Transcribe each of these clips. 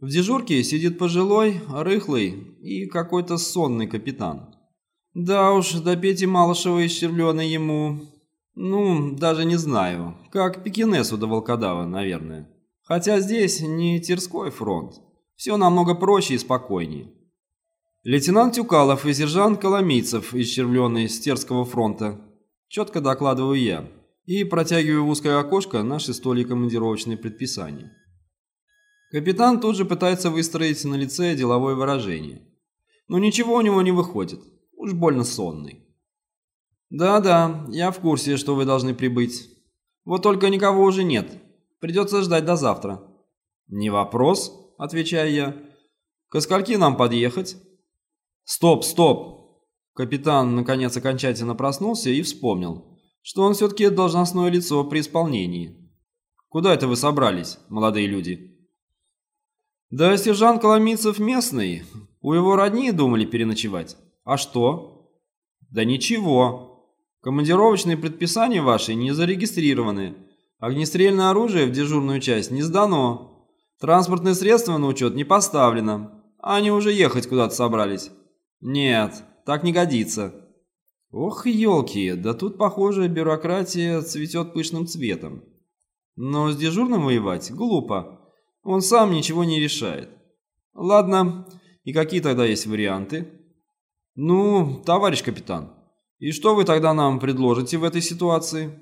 В дежурке сидит пожилой, рыхлый и какой-то сонный капитан. Да уж, до Пети Малышева исчервленный ему... Ну, даже не знаю. Как пекинесу до волкодава, наверное. Хотя здесь не Тирской фронт. Все намного проще и спокойнее. Лейтенант Тюкалов и сержант Коломийцев, исчервленный с Терского фронта. Четко докладываю я и протягиваю в узкое окошко наши столи командировочные предписания. Капитан тут же пытается выстроить на лице деловое выражение. Но ничего у него не выходит. Уж больно сонный. «Да-да, я в курсе, что вы должны прибыть. Вот только никого уже нет. Придется ждать до завтра». «Не вопрос», — отвечаю я. «Ко скольки нам подъехать?» «Стоп, стоп!» Капитан, наконец, окончательно проснулся и вспомнил, что он все-таки должностное лицо при исполнении. «Куда это вы собрались, молодые люди?» «Да сержант Коломийцев местный. У его родни думали переночевать. А что?» «Да ничего. Командировочные предписания ваши не зарегистрированы. Огнестрельное оружие в дежурную часть не сдано. Транспортное средство на учет не поставлено. Они уже ехать куда-то собрались». «Нет, так не годится». «Ох, елки, да тут, похоже, бюрократия цветет пышным цветом. Но с дежурным воевать глупо». Он сам ничего не решает. Ладно, и какие тогда есть варианты? Ну, товарищ капитан, и что вы тогда нам предложите в этой ситуации?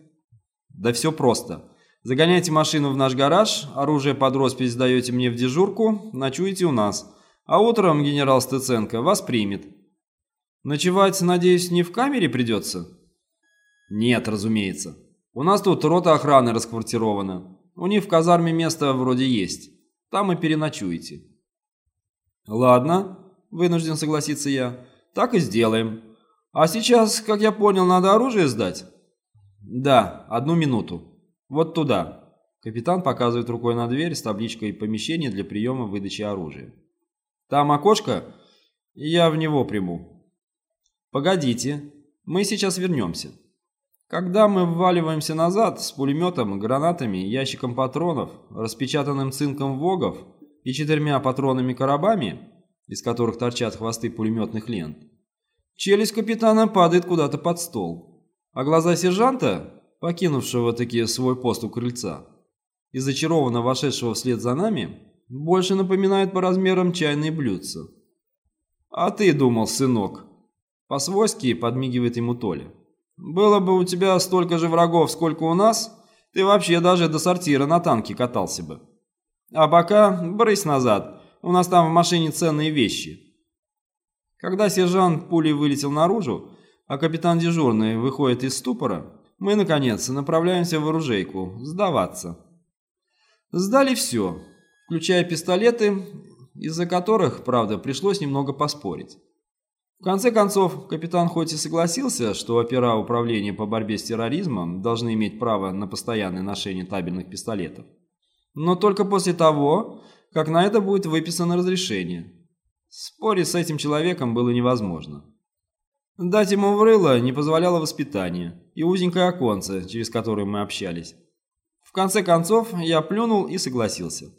Да все просто. Загоняйте машину в наш гараж, оружие под роспись сдаете мне в дежурку, ночуете у нас, а утром генерал Стеценко вас примет. Ночевать, надеюсь, не в камере придется? Нет, разумеется. У нас тут рота охраны расквартирована. У них в казарме место вроде есть. Там и переночуете». «Ладно», — вынужден согласиться я. «Так и сделаем. А сейчас, как я понял, надо оружие сдать?» «Да, одну минуту. Вот туда». Капитан показывает рукой на дверь с табличкой «Помещение для приема выдачи оружия». «Там окошко, я в него приму». «Погодите, мы сейчас вернемся». Когда мы вваливаемся назад с пулеметом, гранатами, ящиком патронов, распечатанным цинком ВОГов и четырьмя патронами-коробами, из которых торчат хвосты пулеметных лент, челюсть капитана падает куда-то под стол, а глаза сержанта, покинувшего таки свой пост у крыльца, и зачарованно вошедшего вслед за нами, больше напоминают по размерам чайные блюдца. «А ты думал, сынок?» По-свойски подмигивает ему Толя. Было бы у тебя столько же врагов, сколько у нас, ты вообще даже до сортира на танке катался бы. А пока брысь назад, у нас там в машине ценные вещи. Когда сержант пулей вылетел наружу, а капитан дежурный выходит из ступора, мы, наконец, направляемся в оружейку, сдаваться. Сдали все, включая пистолеты, из-за которых, правда, пришлось немного поспорить. В конце концов, капитан хоть и согласился, что опера управления по борьбе с терроризмом должны иметь право на постоянное ношение табельных пистолетов, но только после того, как на это будет выписано разрешение. Спорить с этим человеком было невозможно. Дать ему в не позволяло воспитание и узенькое оконце, через которое мы общались. В конце концов, я плюнул и согласился.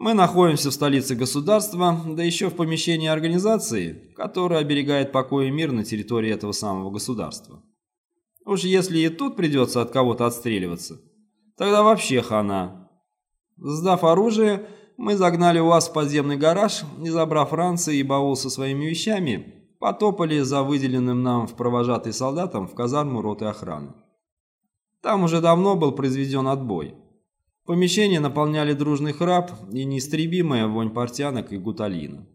Мы находимся в столице государства, да еще в помещении организации, которая оберегает покой и мир на территории этого самого государства. Уж если и тут придется от кого-то отстреливаться, тогда вообще хана. Сдав оружие, мы загнали УАЗ в подземный гараж и, забрав ранцы и баул со своими вещами, потопали за выделенным нам в провожатый солдатом в казарму роты охраны. Там уже давно был произведен отбой. Помещение наполняли дружный храп и неистребимая вонь портянок и гуталина.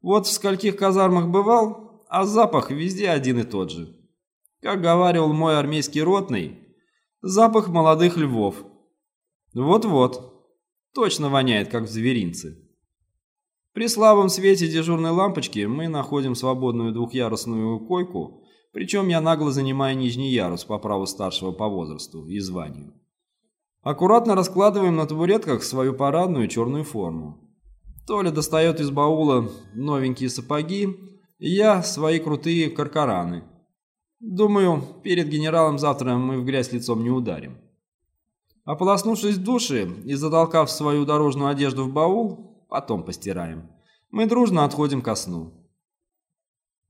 Вот в скольких казармах бывал, а запах везде один и тот же. Как говаривал мой армейский ротный, запах молодых львов. Вот-вот, точно воняет, как в зверинце. При слабом свете дежурной лампочки мы находим свободную двухъярусную койку, причем я нагло занимаю нижний ярус по праву старшего по возрасту и званию. Аккуратно раскладываем на табуретках свою парадную черную форму. Толя достает из баула новенькие сапоги, и я свои крутые каркараны. Думаю, перед генералом завтра мы в грязь лицом не ударим. Ополоснувшись в душе и затолкав свою дорожную одежду в баул, потом постираем. Мы дружно отходим ко сну.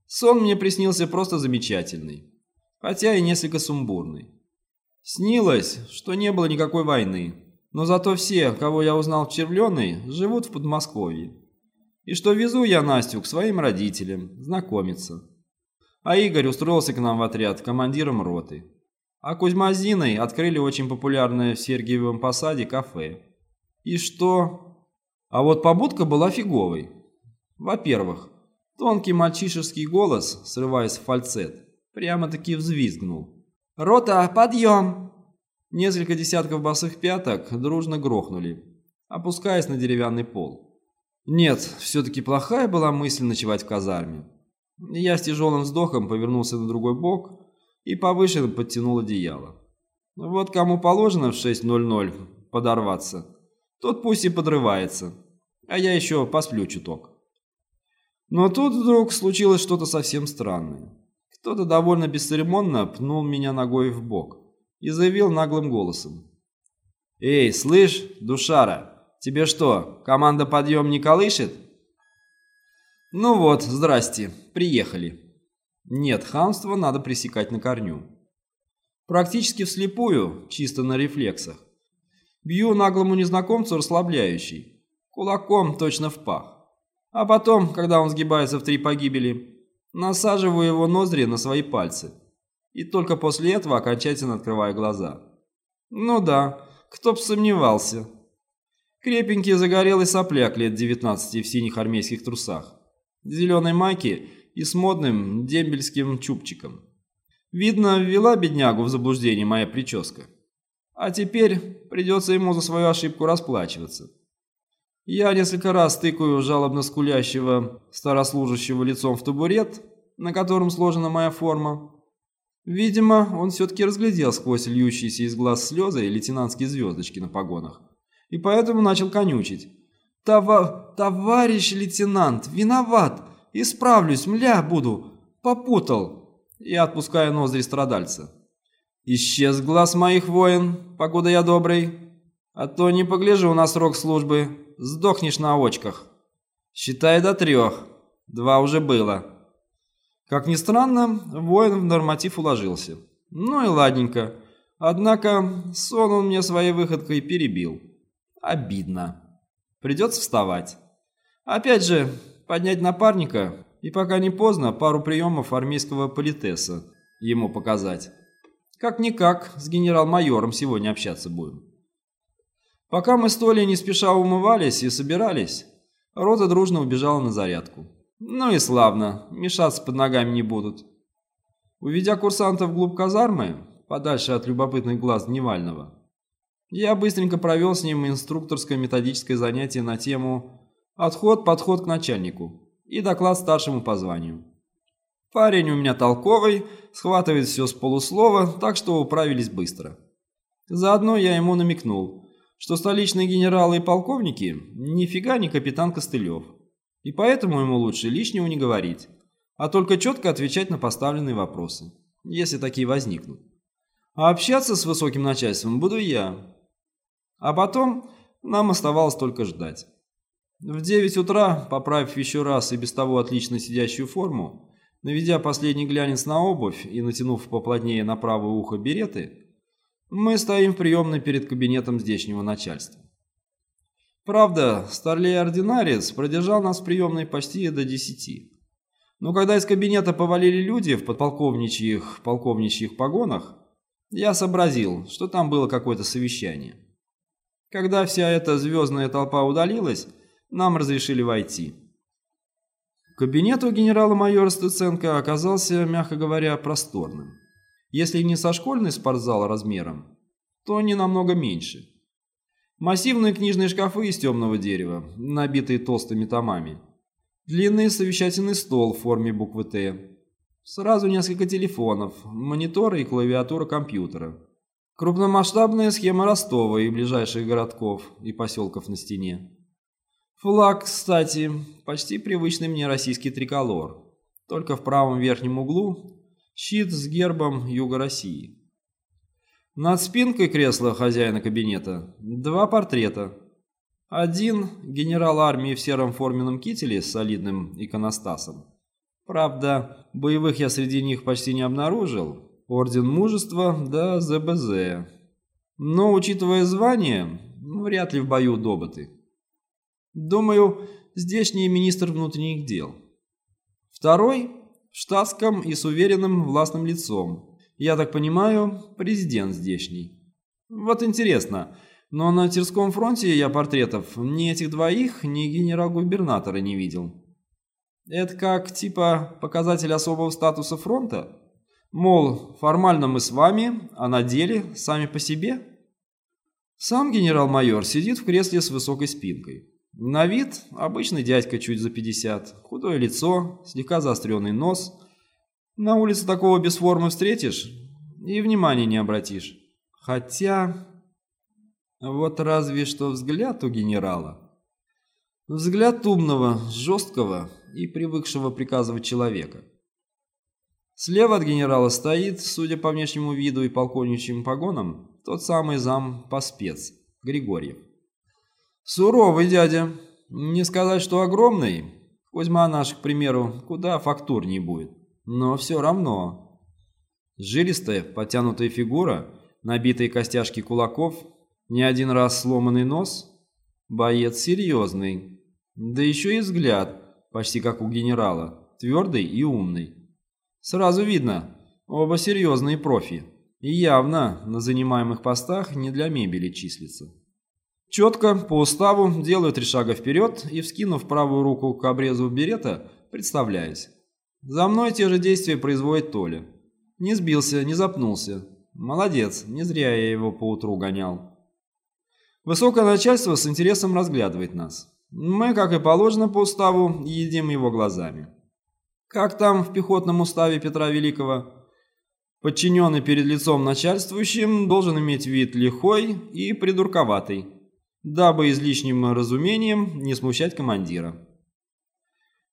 Сон мне приснился просто замечательный, хотя и несколько сумбурный. Снилось, что не было никакой войны, но зато все, кого я узнал в Червленой, живут в Подмосковье. И что везу я Настю к своим родителям, знакомиться. А Игорь устроился к нам в отряд командиром роты. А Кузьма с Зиной открыли очень популярное в Сергиевом Посаде кафе. И что? А вот побудка была фиговой. Во-первых, тонкий мальчишеский голос, срываясь в фальцет, прямо-таки взвизгнул. «Рота, подъем!» Несколько десятков босых пяток дружно грохнули, опускаясь на деревянный пол. Нет, все-таки плохая была мысль ночевать в казарме. Я с тяжелым вздохом повернулся на другой бок и повыше подтянул одеяло. Вот кому положено в 6.00 подорваться, тот пусть и подрывается, а я еще посплю чуток. Но тут вдруг случилось что-то совсем странное. Кто-то довольно бесцеремонно пнул меня ногой в бок и заявил наглым голосом. «Эй, слышь, душара, тебе что, команда подъем не колышет?» «Ну вот, здрасте, приехали». Нет, хамство надо пресекать на корню. Практически вслепую, чисто на рефлексах. Бью наглому незнакомцу расслабляющий, кулаком точно в пах. А потом, когда он сгибается в три погибели, насаживаю его ноздри на свои пальцы и только после этого окончательно открывая глаза. Ну да, кто б сомневался. Крепенький загорелый сопляк лет 19 в синих армейских трусах, зеленой майке и с модным дембельским чубчиком. Видно, ввела беднягу в заблуждение моя прическа. А теперь придется ему за свою ошибку расплачиваться. Я несколько раз тыкаю жалобно скулящего старослужащего лицом в табурет, на котором сложена моя форма, Видимо, он все-таки разглядел сквозь льющиеся из глаз слезы и лейтенантские звездочки на погонах. И поэтому начал конючить. «Това... «Товарищ лейтенант, виноват! Исправлюсь, мля буду! Попутал!» И отпускаю ноздри страдальца. «Исчез глаз моих воин, покуда я добрый. А то не погляжу на срок службы, сдохнешь на очках. Считай до трех. Два уже было». Как ни странно, воин в норматив уложился. Ну и ладненько. Однако сон он мне своей выходкой перебил. Обидно. Придется вставать. Опять же, поднять напарника и пока не поздно пару приемов армейского политеса ему показать. Как-никак с генерал-майором сегодня общаться будем. Пока мы с Толей не спеша умывались и собирались, рота дружно убежала на зарядку. Ну и славно, мешаться под ногами не будут. Уведя курсанта вглубь казармы, подальше от любопытных глаз Дневального, я быстренько провел с ним инструкторское методическое занятие на тему «Отход-подход к начальнику» и доклад старшему по званию. Парень у меня толковый, схватывает все с полуслова, так что управились быстро. Заодно я ему намекнул, что столичные генералы и полковники нифига не капитан Костылев. И поэтому ему лучше лишнего не говорить, а только четко отвечать на поставленные вопросы, если такие возникнут. А общаться с высоким начальством буду я. А потом нам оставалось только ждать. В 9 утра, поправив еще раз и без того отлично сидящую форму, наведя последний глянец на обувь и натянув поплотнее на правое ухо береты, мы стоим в приемной перед кабинетом здешнего начальства. Правда, старлей ординарец продержал нас в приемной почти до десяти. Но когда из кабинета повалили люди в подполковничьих полковничьих погонах, я сообразил, что там было какое-то совещание. Когда вся эта звездная толпа удалилась, нам разрешили войти. Кабинет у генерала-майора Стыценко оказался, мягко говоря, просторным. Если не со школьный спортзал размером, то не намного меньше. Массивные книжные шкафы из темного дерева, набитые толстыми томами. Длинный совещательный стол в форме буквы «Т». Сразу несколько телефонов, мониторы и клавиатура компьютера. Крупномасштабная схема Ростова и ближайших городков и поселков на стене. Флаг, кстати, почти привычный мне российский триколор. Только в правом верхнем углу щит с гербом Юга России. Над спинкой кресла хозяина кабинета два портрета. Один – генерал армии в сером форменном кителе с солидным иконостасом. Правда, боевых я среди них почти не обнаружил. Орден мужества да ЗБЗ. Но, учитывая звание, вряд ли в бою добыты. Думаю, здешний министр внутренних дел. Второй – в штатском и с уверенным властным лицом. Я так понимаю, президент здешний. Вот интересно, но на Тверском фронте я портретов ни этих двоих, ни генерал-губернатора не видел. Это как, типа, показатель особого статуса фронта? Мол, формально мы с вами, а на деле сами по себе? Сам генерал-майор сидит в кресле с высокой спинкой. На вид обычный дядька чуть за 50, худое лицо, слегка заостренный нос. На улице такого без формы встретишь и внимания не обратишь. Хотя... Вот разве что взгляд у генерала. Взгляд умного, жесткого и привыкшего приказывать человека. Слева от генерала стоит, судя по внешнему виду и полковничьим погонам, тот самый зам по спец, Григорьев. Суровый дядя. Не сказать, что огромный. Кузьма наш, к примеру, куда фактурнее будет. Но все равно. Жилистая, потянутая фигура, набитые костяшки кулаков, не один раз сломанный нос. Боец серьезный. Да еще и взгляд, почти как у генерала, твердый и умный. Сразу видно, оба серьезные профи. И явно на занимаемых постах не для мебели числится. Четко, по уставу, делаю три шага вперед и, вскинув правую руку к обрезу берета, представляюсь. За мной те же действия производит Толя. Не сбился, не запнулся. Молодец, не зря я его поутру гонял. Высокое начальство с интересом разглядывает нас. Мы, как и положено по уставу, едим его глазами. Как там в пехотном уставе Петра Великого? Подчиненный перед лицом начальствующим должен иметь вид лихой и придурковатый дабы излишним разумением не смущать командира.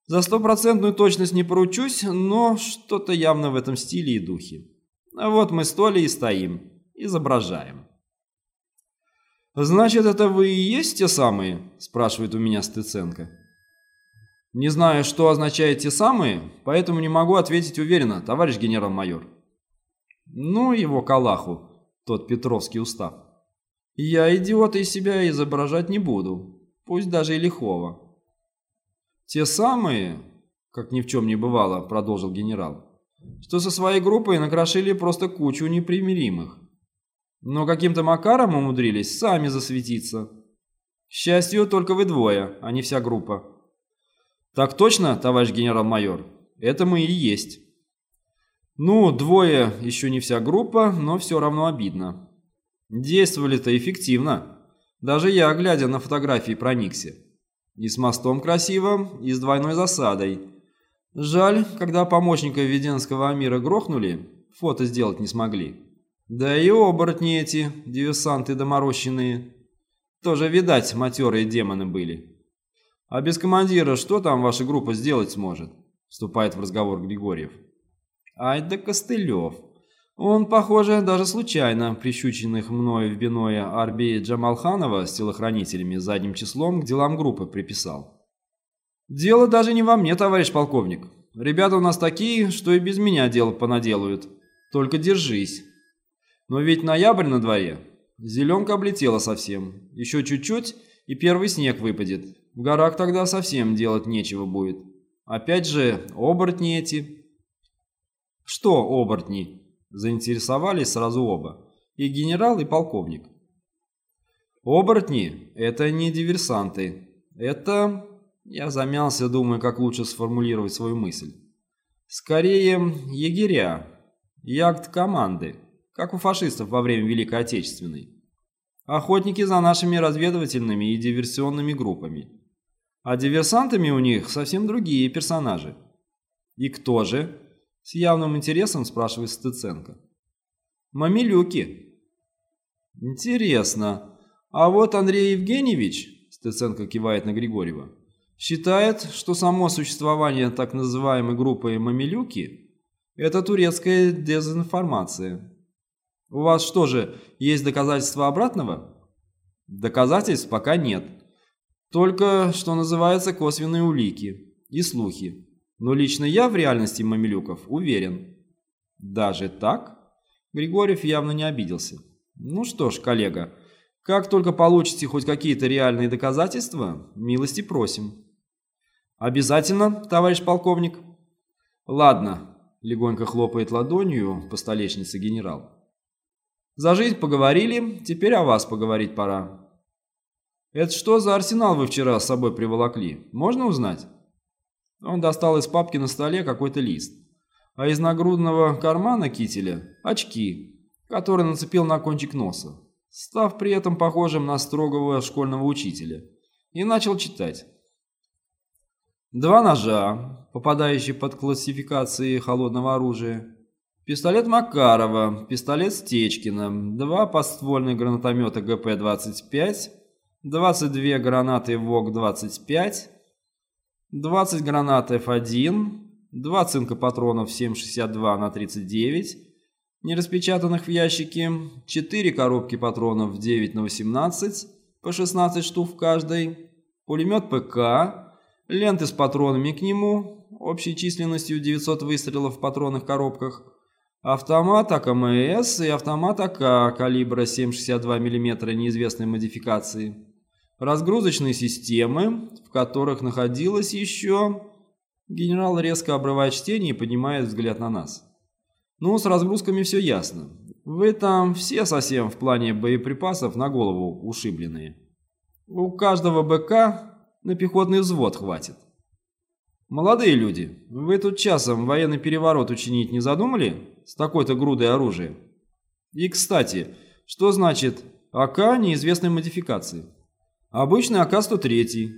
За стопроцентную точность не поручусь, но что-то явно в этом стиле и духе. А вот мы с Толей и стоим, изображаем. «Значит, это вы и есть те самые?» – спрашивает у меня Стыценко. «Не знаю, что означает «те самые», поэтому не могу ответить уверенно, товарищ генерал-майор». «Ну, его калаху, тот Петровский устав». Я идиота из себя изображать не буду, пусть даже и лихого. Те самые, как ни в чем не бывало, продолжил генерал, что со своей группой накрошили просто кучу непримиримых. Но каким-то макаром умудрились сами засветиться. К счастью, только вы двое, а не вся группа. Так точно, товарищ генерал-майор? Это мы и есть. Ну, двое еще не вся группа, но все равно обидно. Действовали-то эффективно. Даже я, глядя на фотографии, проникся. И с мостом красиво, и с двойной засадой. Жаль, когда помощника Веденского Амира грохнули, фото сделать не смогли. Да и оборотни эти, диверсанты доморощенные. Тоже, видать, матерые демоны были. А без командира что там ваша группа сделать сможет? Вступает в разговор Григорьев. Ай да Костылев. Он, похоже, даже случайно прищученных мною в биное Арби Джамалханова с телохранителями задним числом к делам группы приписал. «Дело даже не во мне, товарищ полковник. Ребята у нас такие, что и без меня дело понаделают. Только держись. Но ведь ноябрь на дворе. Зеленка облетела совсем. Еще чуть-чуть, и первый снег выпадет. В горах тогда совсем делать нечего будет. Опять же, оборотни эти». «Что оборотни?» Заинтересовались сразу оба, и генерал, и полковник. Оборотни – это не диверсанты. Это... Я замялся, думая, как лучше сформулировать свою мысль. Скорее, егеря, ягд-команды, как у фашистов во время Великой Отечественной. Охотники за нашими разведывательными и диверсионными группами. А диверсантами у них совсем другие персонажи. И кто же? С явным интересом спрашивает Стыценко. Мамилюки. Интересно. А вот Андрей Евгеньевич, Стыценко кивает на Григорьева, считает, что само существование так называемой группы «Мамилюки» – это турецкая дезинформация. У вас что же, есть доказательства обратного? Доказательств пока нет. Только, что называется, косвенные улики и слухи. Но лично я в реальности Мамилюков уверен. Даже так? Григорьев явно не обиделся. Ну что ж, коллега, как только получите хоть какие-то реальные доказательства, милости просим. Обязательно, товарищ полковник. Ладно, легонько хлопает ладонью по столешнице генерал. За жизнь поговорили, теперь о вас поговорить пора. Это что за арсенал вы вчера с собой приволокли? Можно узнать? Он достал из папки на столе какой-то лист, а из нагрудного кармана кителя – очки, которые нацепил на кончик носа, став при этом похожим на строгого школьного учителя, и начал читать. Два ножа, попадающие под классификации холодного оружия, пистолет Макарова, пистолет Стечкина, два подствольных гранатомета ГП-25, 22 гранаты ВОК-25, 20 гранат F1, 2 цинка патронов 7,62 на 39, нераспечатанных в ящике, 4 коробки патронов 9 на 18, по 16 штук в каждой, пулемет ПК, ленты с патронами к нему, общей численностью 900 выстрелов в патронных коробках, автомат АКМС и автомат АК калибра 7,62 мм неизвестной модификации разгрузочные системы, в которых находилось еще... Генерал резко обрывает чтение и поднимает взгляд на нас. Ну, с разгрузками все ясно. Вы там все совсем в плане боеприпасов на голову ушибленные. У каждого БК на пехотный взвод хватит. Молодые люди, вы тут часом военный переворот учинить не задумали с такой-то грудой оружия? И, кстати, что значит АК неизвестной модификации? Обычный АК-103,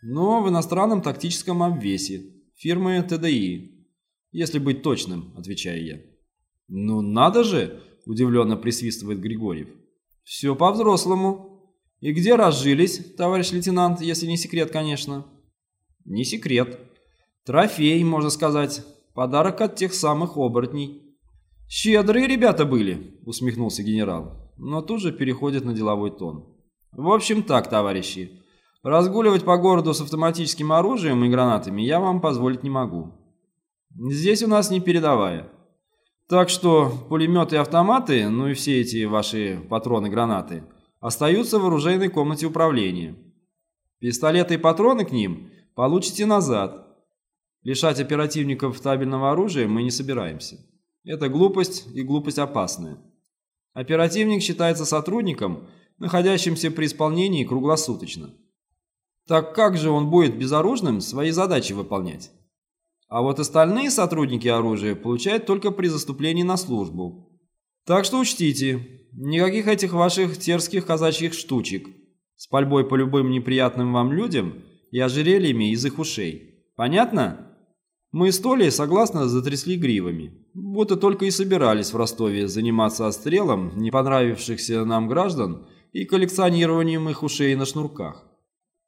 но в иностранном тактическом обвесе, фирмы ТДИ. Если быть точным, отвечаю я. Ну надо же, удивленно присвистывает Григорьев. Все по-взрослому. И где разжились, товарищ лейтенант, если не секрет, конечно? Не секрет. Трофей, можно сказать. Подарок от тех самых оборотней. Щедрые ребята были, усмехнулся генерал, но тут же переходит на деловой тон. В общем так, товарищи. Разгуливать по городу с автоматическим оружием и гранатами я вам позволить не могу. Здесь у нас не передовая. Так что пулеметы и автоматы, ну и все эти ваши патроны-гранаты, остаются в оружейной комнате управления. Пистолеты и патроны к ним получите назад. Лишать оперативников табельного оружия мы не собираемся. Это глупость и глупость опасная. Оперативник считается сотрудником – находящимся при исполнении круглосуточно. Так как же он будет безоружным свои задачи выполнять? А вот остальные сотрудники оружия получают только при заступлении на службу. Так что учтите, никаких этих ваших терских казачьих штучек с пальбой по любым неприятным вам людям и ожерельями из их ушей. Понятно? Мы с Толей согласно затрясли гривами, будто только и собирались в Ростове заниматься отстрелом не понравившихся нам граждан и коллекционированием их ушей на шнурках.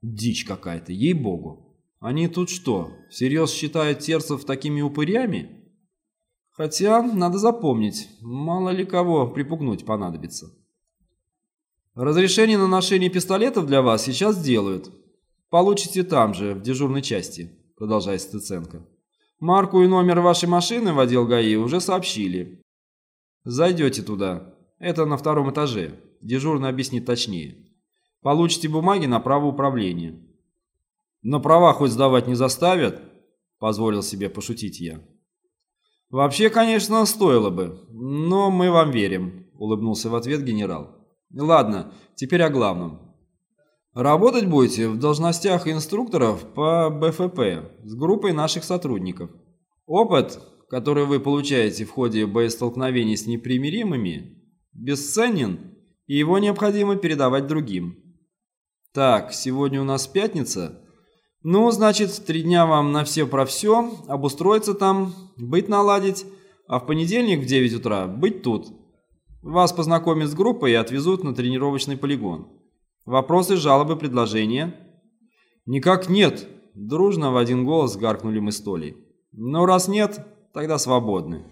Дичь какая-то, ей-богу. Они тут что, всерьез считают терцев такими упырями? Хотя, надо запомнить, мало ли кого припугнуть понадобится. Разрешение на ношение пистолетов для вас сейчас сделают. Получите там же, в дежурной части, продолжает Стыценко. Марку и номер вашей машины в отдел ГАИ уже сообщили. Зайдете туда. Это на втором этаже. Дежурный объяснит точнее. Получите бумаги на право управления. Но права хоть сдавать не заставят, позволил себе пошутить я. Вообще, конечно, стоило бы, но мы вам верим, улыбнулся в ответ генерал. Ладно, теперь о главном. Работать будете в должностях инструкторов по БФП с группой наших сотрудников. Опыт, который вы получаете в ходе боестолкновений с непримиримыми, бесценен и его необходимо передавать другим. Так, сегодня у нас пятница. Ну, значит, три дня вам на все про все, обустроиться там, быть наладить, а в понедельник в 9 утра быть тут. Вас познакомят с группой и отвезут на тренировочный полигон. Вопросы, жалобы, предложения? Никак нет, дружно в один голос гаркнули мы с Толей. Но раз нет, тогда свободны.